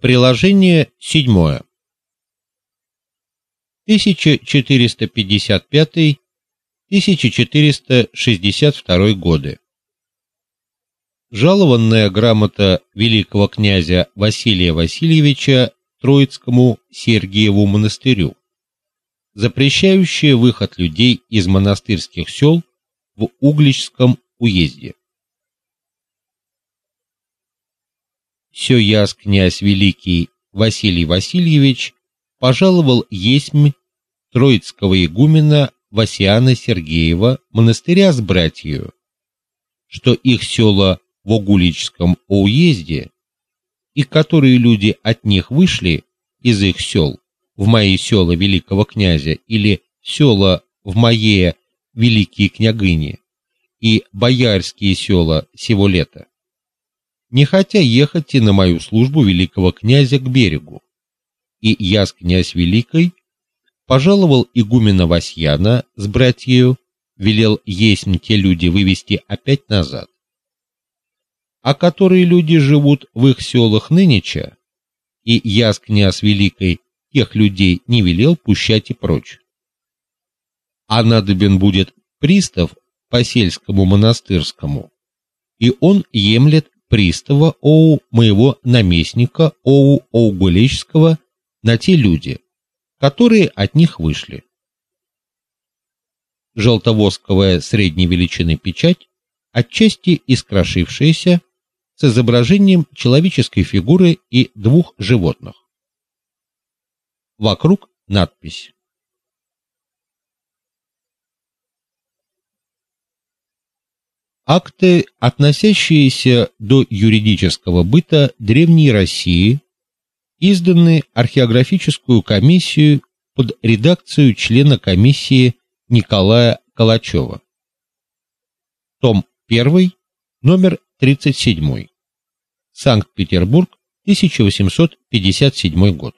Приложение 7. 1455-1462 годы. Жалованная грамота великого князя Василия Васильевича Троицкому Сергиеву монастырю, запрещающая выход людей из монастырских сел в Угличском уезде. Сё яс князь великий Василий Васильевич пожаловал есмь Троицкого игумена Васиана Сергеева монастыря с братью, что их села в Огуличском уезде, и которые люди от них вышли из их сел в мои села великого князя или села в мои великие княгини и боярские села сего лета, не хотя ехать и на мою службу великого князя к берегу. И я с князь великой пожаловал игумена Васьяна с братьею, велел есть те люди вывести опять назад. А которые люди живут в их селах нынеча, и я с князь великой тех людей не велел пущать и прочь. А надобен будет пристав по сельскому монастырскому, и он емлет пристава оу моего наместника оу Оугулечского на те люди, которые от них вышли. Желтовосковая средней величины печать, отчасти искрошившаяся, с изображением человеческой фигуры и двух животных. Вокруг надпись Акты, относящиеся до юридического быта древней России, изданы археографическую комиссию под редакцию члена комиссии Николая Калачева. Том 1, номер 37. Санкт-Петербург, 1857 год.